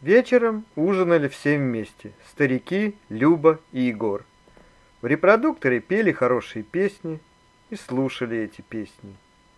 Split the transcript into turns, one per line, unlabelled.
Вечером ужинали все вместе: старики, Люба и Егор. В репродукторе пели хорошие песни и слушали эти песни.